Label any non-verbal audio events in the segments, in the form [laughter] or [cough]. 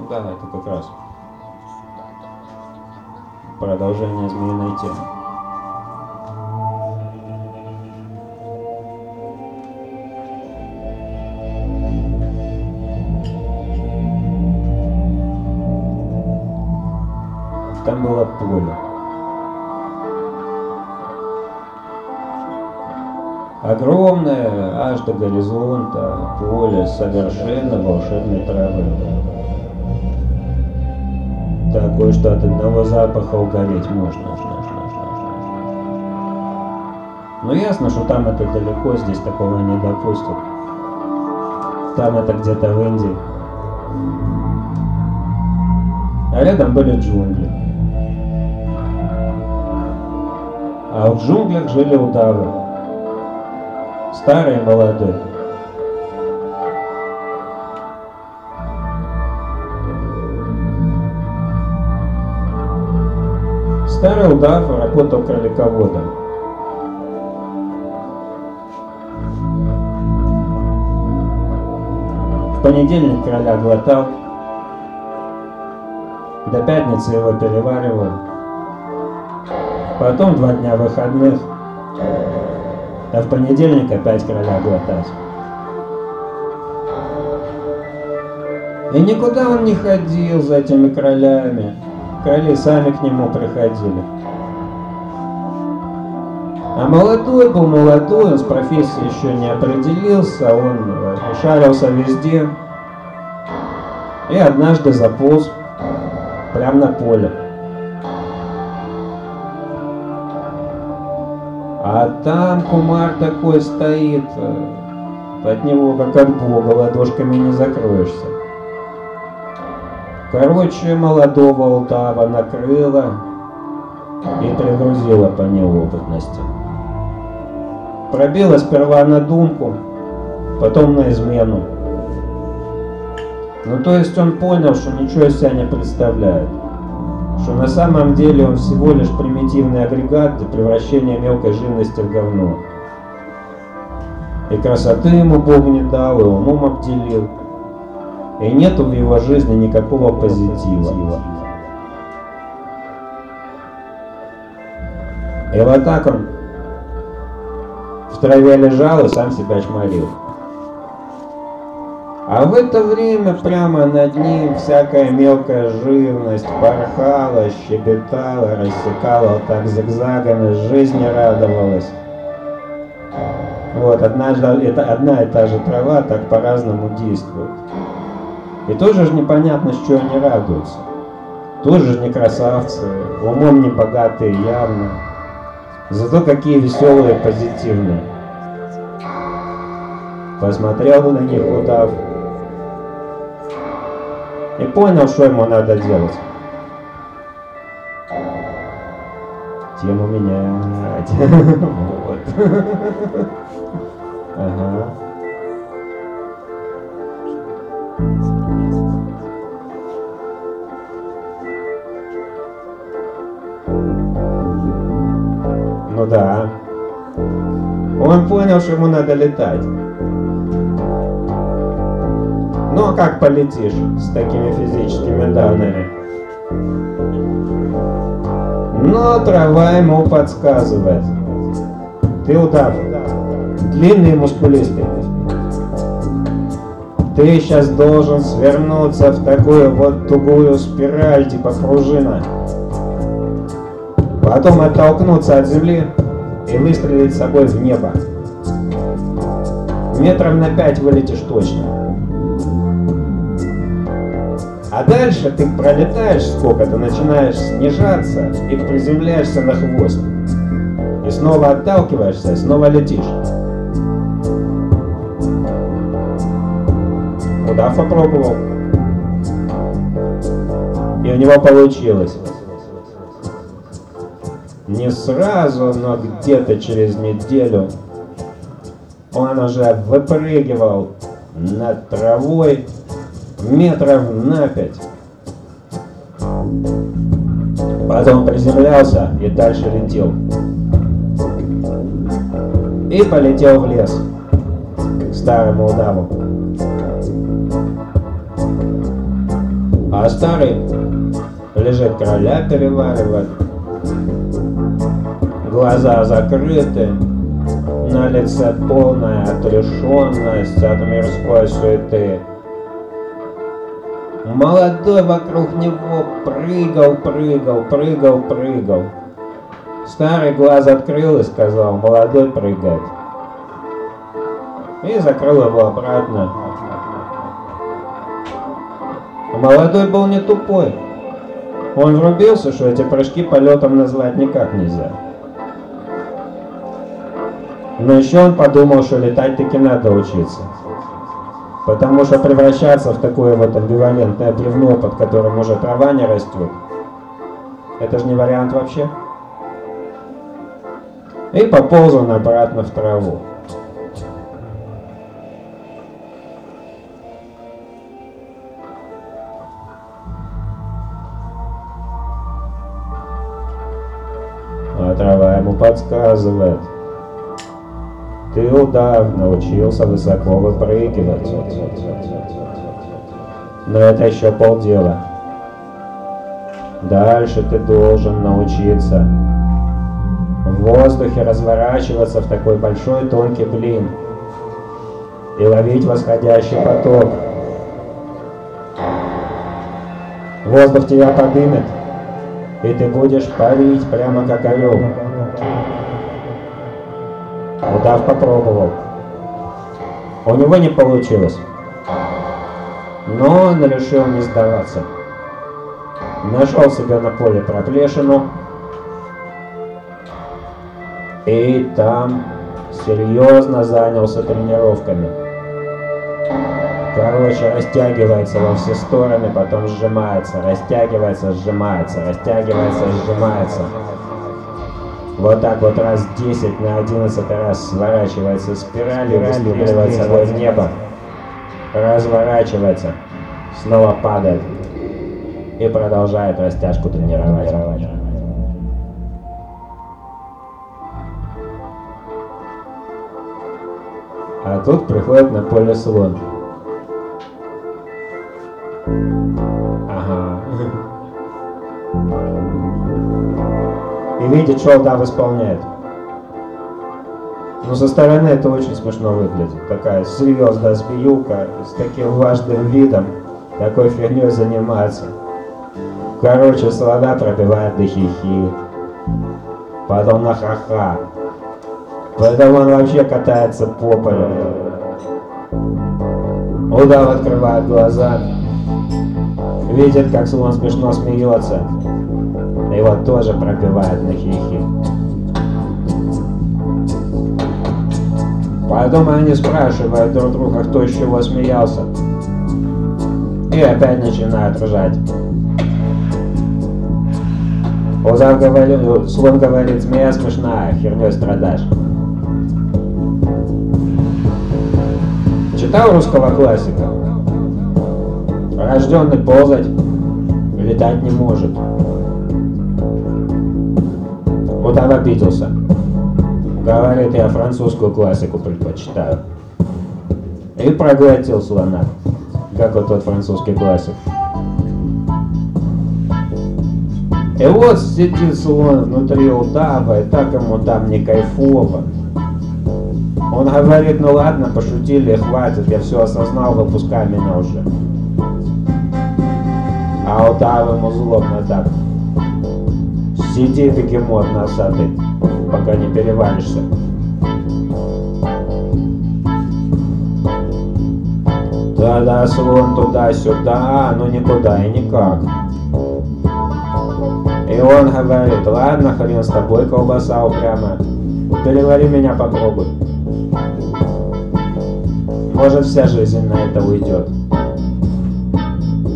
Ну да, это как раз продолжение змеиной темы. Там было поле. Огромное, аж до горизонта, поле совершенно волшебной травы. Такое, что от одного запаха угореть можно. Но ясно, что там это далеко, здесь такого не допустят. Там это где-то в Индии. А рядом были джунгли. А в джунглях жили удавы. Старый и молодой. Старый удав работал кролиководом. В понедельник короля глотал, до пятницы его переваривал, потом два дня выходных, а в понедельник опять короля глотать. И никуда он не ходил за этими королями. Короли сами к нему приходили. А молодой был молодой, он с профессией еще не определился, он шарился везде. И однажды заполз прямо на поле. А там кумар такой стоит, от него как от бога ладошками не закроешься. Короче, молодого Алтава накрыла и пригрузила по неопытности. Пробила сперва на думку, потом на измену. Ну то есть он понял, что ничего из себя не представляет. Что на самом деле он всего лишь примитивный агрегат для превращения мелкой живности в говно. И красоты ему Бог не дал, и умом обделил. И нету в его жизни никакого позитива. И вот так он в траве лежал и сам себя шмарил. А в это время прямо над ним всякая мелкая живность порхала, щебетала, рассекала так зигзагами, жизни радовалась. Вот, однажды, это одна и та же трава так по-разному действует. И тоже же непонятно, чего они радуются. Тоже же не красавцы, умом не богатые явно. Зато какие веселые, позитивные. Посмотрел на них удав и понял, что ему надо делать. Тему менять. [laughs] Вот. [laughs] Ага. Ну да. Он понял, что ему надо летать. Ну а как полетишь с такими физическими данными? Но трава ему подсказывает. Ты удав. Длинный мускулистый. Ты сейчас должен свернуться в такую вот тугую спираль типа пружина. Потом оттолкнуться от земли и выстрелить собой в небо. Метров на пять вылетишь точно. А дальше ты пролетаешь сколько-то, начинаешь снижаться и приземляешься на хвост. И снова отталкиваешься, и снова летишь. Удав попробовал. И у него получилось. Не сразу, но где-то через неделю он уже выпрыгивал над травой метров на пять. Потом приземлялся и дальше летел. И полетел в лес к старому удаву. А старый лежит короля переваривает, глаза закрыты, на лице полная отрешенность от мирской суеты. Молодой вокруг него прыгал, прыгал, прыгал, прыгал. Старый глаз открыл и сказал, молодой прыгает. И закрыл его обратно. Молодой был не тупой. Он врубился, что эти прыжки полетом назвать никак нельзя. Но еще он подумал, что летать таки надо учиться. Потому что превращаться в такое вот амбивалентное бревно, под которым уже трава не растет, это же не вариант вообще. И пополз он обратно в траву. А трава ему подсказывает. Ты удав научился высоко выпрыгивать. Но это еще полдела. Дальше ты должен научиться в воздухе разворачиваться в такой большой тонкий блин и ловить восходящий поток. Воздух тебя подымет, и ты будешь парить прямо как орел. Удав попробовал. У него не получилось. Но он решил не сдаваться. Нашел себе на поле проплешину. И там серьезно занялся тренировками. Короче, растягивается во все стороны, потом сжимается, растягивается, сжимается, растягивается, сжимается. Вот так вот раз 10 на 11 раз сворачивается спиралью, выстреливает собой в небо, разворачивается, снова падает и продолжает растяжку тренировать. А тут приходит на поле слон. Видит, что Алдав исполняет. Но со стороны это очень смешно выглядит. Такая серьезная змеюка с таким важным видом такой фигней занимается. Короче, слона пробивает до хихи. Потом на ха-ха. Потом он вообще катается по полю. Удав открывает глаза. Видит, как слон смешно смеется. Его тоже пробивает на хихи. Потом они спрашивают друг друга, кто из чего смеялся. И опять начинают ржать. Узав говорит, слон говорит, змея смешная, херней страдаешь. Читал русского классика? Рожденный ползать, летать не может. Удав обиделся. Говорит, я французскую классику предпочитаю. И проглотил слона, как вот тот французский классик. И вот сидит слон внутри удава, и так ему там не кайфово. Он говорит, ну ладно, пошутили, хватит, я все осознал, выпускай меня уже. А удав ему злобно так. Сиди, бегемот носатый, пока не перевалишься. Да-да, слон туда-сюда, ну никуда и никак. И он говорит, ладно, хрен с тобой, колбаса упрямая. Перевари меня попробуй. Может вся жизнь на это уйдет.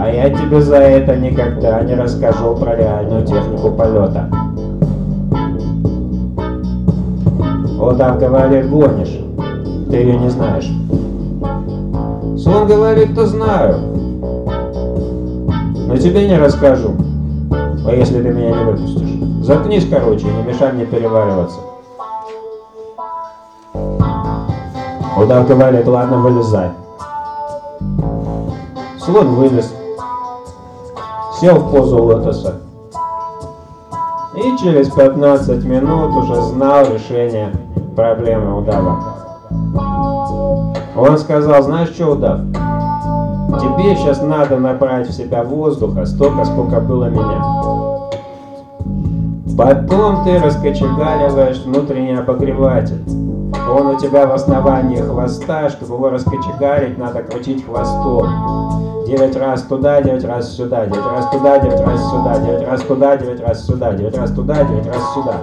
А я тебе за это никогда не расскажу про реальную технику полета. Удав говорит, гонишь. Ты ее не знаешь. Слон говорит, то знаю. Но тебе не расскажу. А если ты меня не выпустишь? Заткнись, короче, и не мешай мне перевариваться. Удав говорит, ладно, вылезай. Слон вылез. Сел в позу лотоса. И через 15 минут уже знал решение проблемы удава. Он сказал, знаешь что, удав, тебе сейчас надо набрать в себя воздуха столько, сколько было меня. Потом ты раскочегариваешь внутренний обогреватель. Он у тебя в основании хвоста, чтобы его раскочегарить, надо крутить хвостом. Девять раз туда, девять раз сюда, девять раз туда, девять раз сюда, девять раз туда, девять раз сюда, девять раз туда, девять раз сюда.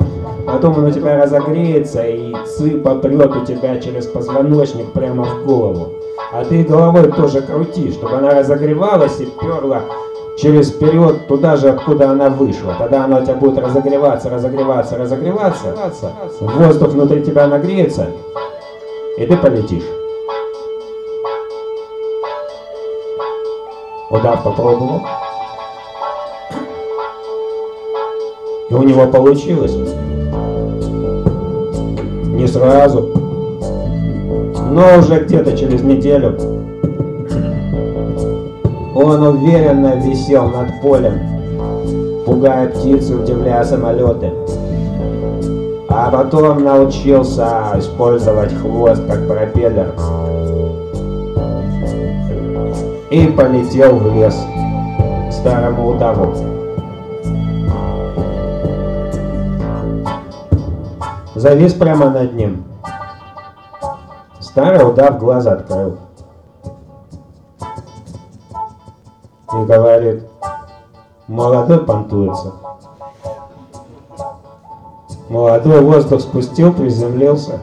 Потом он у тебя разогреется и ци попрет у тебя через позвоночник прямо в голову. А ты головой тоже крути, чтобы она разогревалась и перла через вперед туда же, откуда она вышла. Тогда она у тебя будет разогреваться, разогреваться, разогреваться. Воздух внутри тебя нагреется, и ты полетишь. Удав попробовал. И у него получилось. Не сразу, но уже где-то через неделю он уверенно висел над полем, пугая птицы, удивляя самолеты. А потом научился использовать хвост как пропеллер. И полетел в лес к старому удаву. Завис прямо над ним. Старый удав глаз открыл. И говорит, молодой понтуется. Молодой воздух спустил, приземлился.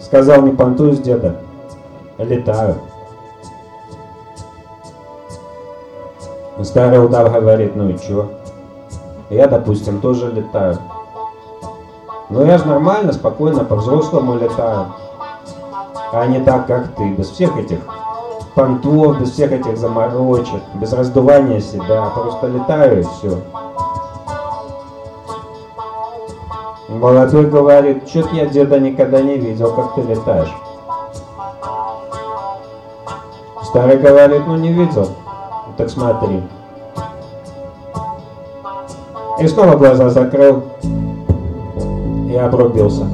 Сказал, не понтуюсь, деда, летаю. Старый удав говорит, ну и чё? Я, допустим, тоже летаю. Но я же нормально, спокойно, по-взрослому летаю. А не так, как ты, без всех этих понтов, без всех этих заморочек, без раздувания себя, просто летаю и все. Молодой говорит, что-то я деда никогда не видел, как ты летаешь. Старый говорит, ну не видел, так смотри. И снова глаза закрыл и обрубился.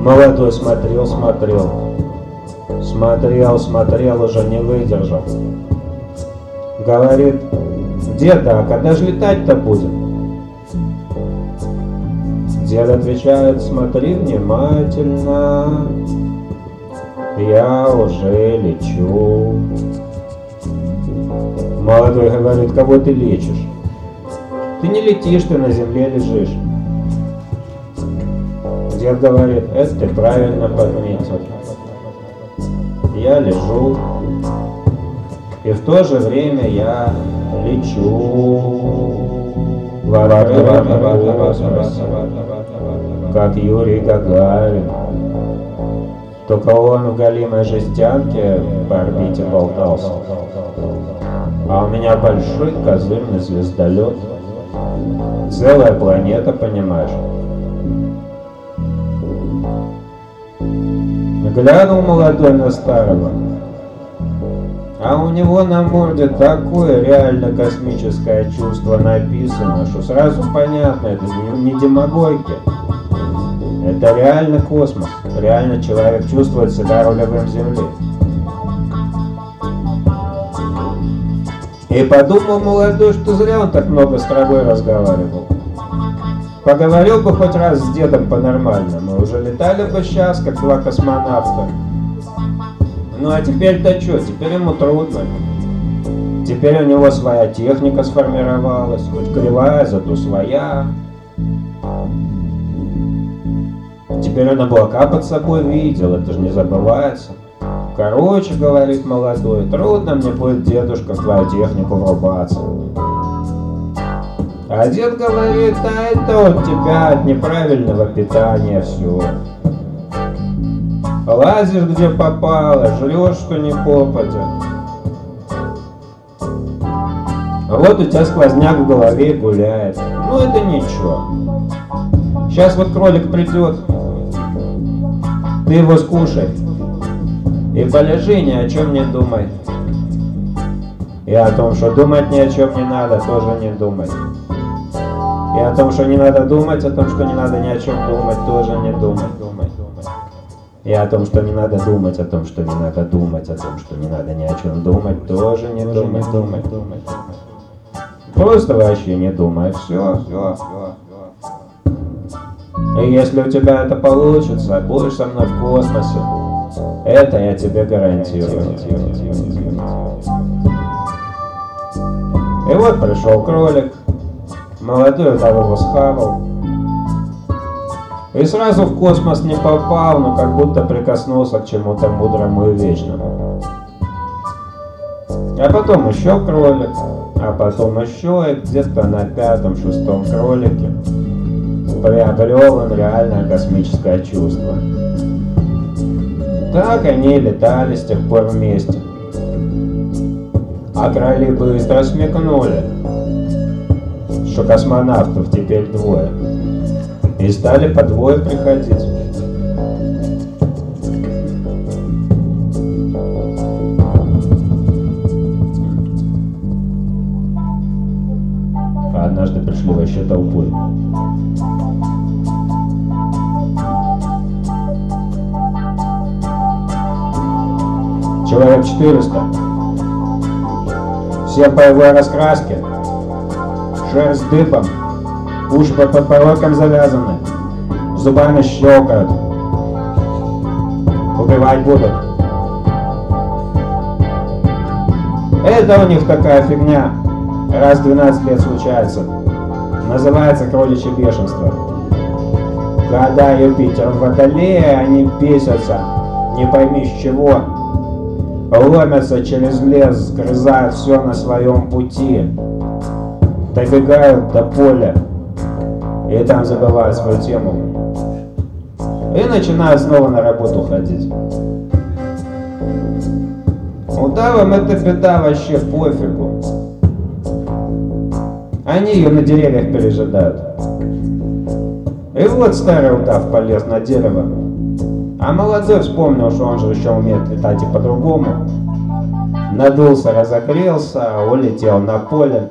Молодой смотрел, смотрел. Смотрел, смотрел, уже не выдержал. Говорит, деда, а когда же летать-то будем? Дед отвечает, смотри внимательно, я уже лечу. Молодой говорит, кого ты лечишь? Ты не летишь, ты на земле лежишь. Дед говорит, это ты правильно подметил. Я лежу, и в то же время я лечу как Юрий Гагарин. Только он в голимой жестянке по орбите болтался. А у меня большой козырный звездолет. Целая планета, понимаешь? Глянул молодой на старого, а у него на морде такое реально космическое чувство написано, что сразу понятно, это не, не демагогия. Это реально космос. Реально человек чувствует себя рулевым Земли. И подумал молодой, что зря он так много с травой разговаривал. Поговорил бы хоть раз с дедом по-нормальному, уже летали бы сейчас, как два космонавта. Ну а теперь-то что, теперь ему трудно. Теперь у него своя техника сформировалась, хоть кривая, зато своя. Теперь он облака под собой видел, это же не забывается. Короче, говорит молодой, трудно мне будет дедушка в твою технику врубаться. А дед говорит, а это у тебя от неправильного питания все. Лазишь где попало, жрешь что не попадя. Вот у тебя сквозняк в голове гуляет. Ну это ничего. Сейчас вот кролик придет, ты его скушай. И полежи, ни о чем не думай. И о том, что думать ни о чем не надо, тоже не думай. И о том, что не надо думать, о том, что не надо ни о чем думать, тоже не думай, думай, думай. И о том, что не надо думать, о том, что не надо думать, о том, что не надо ни о чем думать, тоже не думай, думай, думай, думай. Просто вообще не думай, все, все, все. И если у тебя это получится, будешь со мной в космосе, это я тебе гарантирую. И вот пришел кролик, молодой того схавал, и сразу в космос не попал, но как будто прикоснулся к чему-то мудрому и вечному. А потом еще кролик, а потом еще, и где-то на пятом-шестом кролике приобрел он реальное космическое чувство. Так они летали с тех пор вместе. А кроли быстро смекнули, что космонавтов теперь двое. И стали по двое приходить. А однажды пришли вообще толпой. Человек 400. Все боевой раскраски. Шерсть дыбом. Уши под подбородком завязаны. Зубами щелкают. Убивать будут. Это у них такая фигня. Раз в 12 лет случается. Называется кроличье бешенство. Когда Юпитер в Водолее, они бесятся. Не пойми с чего ломятся через лес, сгрызают все на своем пути, добегают до поля и там забывают свою тему. И начинают снова на работу ходить. Удавам это беда вообще пофигу. Они ее на деревьях пережидают. И вот старый удав полез на дерево, а молодой вспомнил, что он же еще умеет летать и по-другому. Надулся, разогрелся, улетел на поле.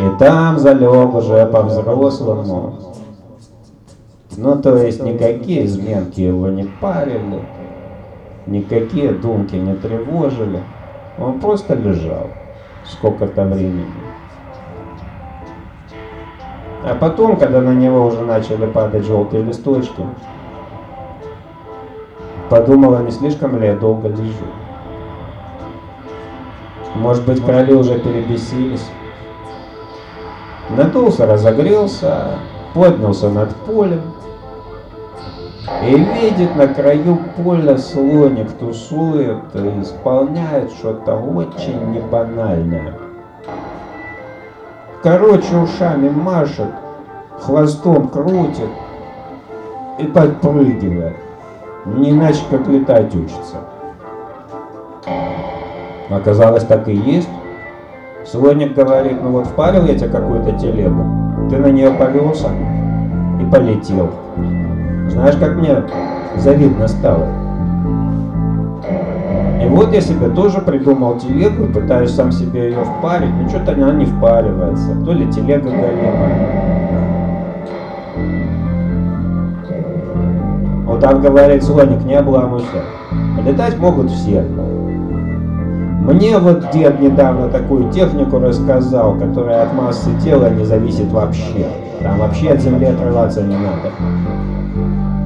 И там залег уже по-взрослому. Ну, то есть никакие изменки его не парили, никакие думки не тревожили. Он просто лежал сколько-то времени. А потом, когда на него уже начали падать желтые листочки, подумала, не слишком ли я долго лежу. Может быть, короли уже перебесились. Надулся, разогрелся, поднялся над полем и видит на краю поля слоник тусует и исполняет что-то очень небанальное. Короче, ушами машет, хвостом крутит и подпрыгивает. Не иначе, как летать учится. Оказалось, так и есть. Слоник говорит, ну вот впарил я тебе какую-то телегу, ты на нее повелся и полетел. Знаешь, как мне завидно стало? И вот я себе тоже придумал телегу пытаюсь сам себе ее впарить, но что-то она не впаривается. То ли телега голимая. Вот так говорит слоник, не обламывайся. Летать могут все. Мне вот дед недавно такую технику рассказал, которая от массы тела не зависит вообще. Там вообще от земли отрываться не надо.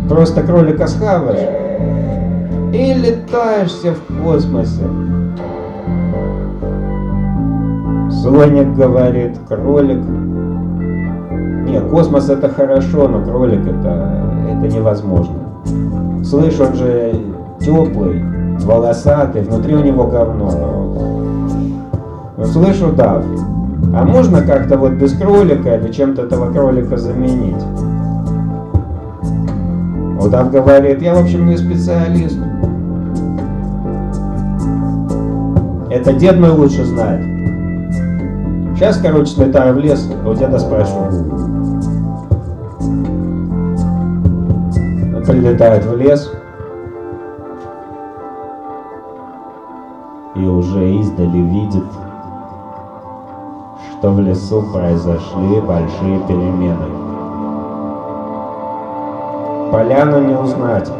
Просто кролика схаваешь, и летаешься в космосе. Слоник говорит, кролик. Не, космос это хорошо, но кролик это, это невозможно. Слышь, он же теплый, волосатый, внутри у него говно. Ну, слышу, да. А можно как-то вот без кролика или чем-то этого кролика заменить? Удав говорит, я в общем не специалист. Это дед мой лучше знает. Сейчас, короче, слетаю в лес, у деда спрашиваю. Прилетает в лес, и уже издали видит, что в лесу произошли большие перемены. Поляну не узнать,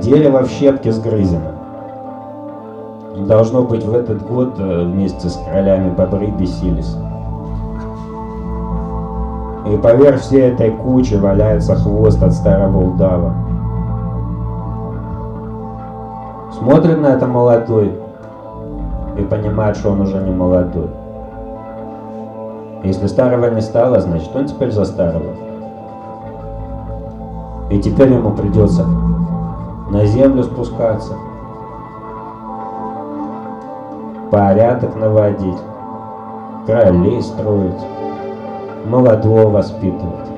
дерево в щепки сгрызено. Должно быть, в этот год э, вместе с королями бобры бесились. И поверх всей этой кучи валяется хвост от старого удава. Смотрит на это молодой и понимает, что он уже не молодой. Если старого не стало, значит он теперь за старого. И теперь ему придется на землю спускаться, порядок наводить, королей строить, молодого воспитывать.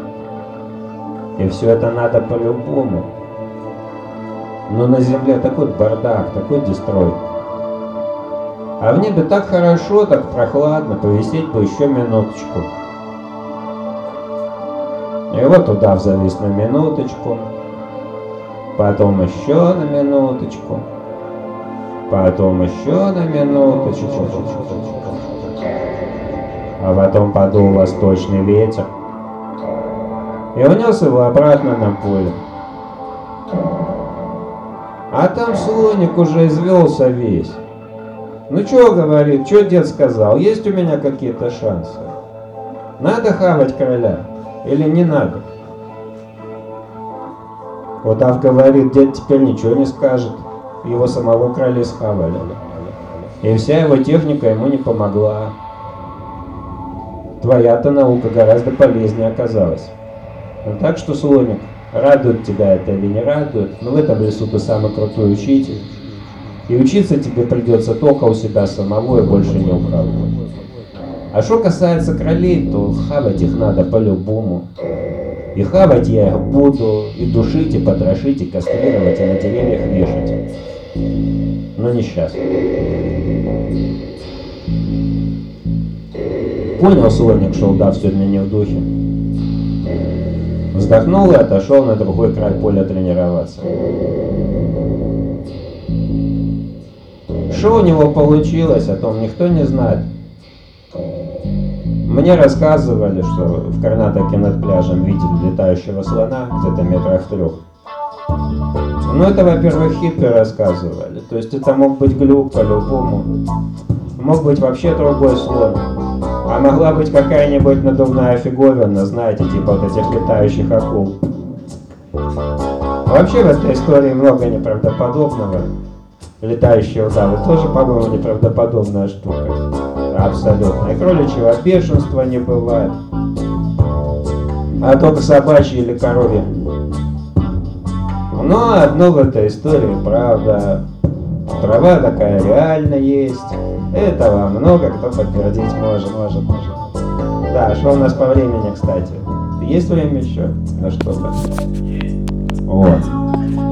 И все это надо по-любому. Но на земле такой бардак, такой дестрой. А в небе так хорошо, так прохладно, повисеть бы еще минуточку. И вот туда завис на минуточку, потом еще на минуточку, потом еще на минуточку, а потом подул восточный ветер и унес его обратно на поле. А там слоник уже извелся весь. Ну что говорит, что дед сказал, есть у меня какие-то шансы? Надо хавать короля или не надо? Вот Ав говорит, дед теперь ничего не скажет. Его самого короля схавали. И вся его техника ему не помогла. Твоя-то наука гораздо полезнее оказалась. Ну, так что, слоник, радует тебя это или не радует, но в этом лесу ты самый крутой учитель. И учиться тебе придется только у себя самого и больше ни у кого. А что касается кролей, то хавать их надо по-любому. И хавать я их буду, и душить, и потрошить, и кастрировать, и на деревьях вешать. Но не сейчас. Понял слоник, что удав сегодня не в духе. Вздохнул и отошел на другой край поля тренироваться. Что у него получилось, о том никто не знает. Мне рассказывали, что в Карнатоке над пляжем видели летающего слона где-то метрах трех. Ну это, во-первых, хиппи рассказывали. То есть это мог быть глюк по-любому. Мог быть вообще другой слон. А могла быть какая-нибудь надувная фиговина, знаете, типа вот этих летающих акул. Вообще в этой истории много неправдоподобного. Летающие удавы тоже, по-моему, неправдоподобная штука. Абсолютно. И кроличьего бешенства не бывает. А только собачьи или коровьи. Но одно в этой истории правда. Трава такая реально есть. Этого много кто подтвердить может, может, может. Да, что у нас по времени, кстати? Есть время еще на что-то? Вот.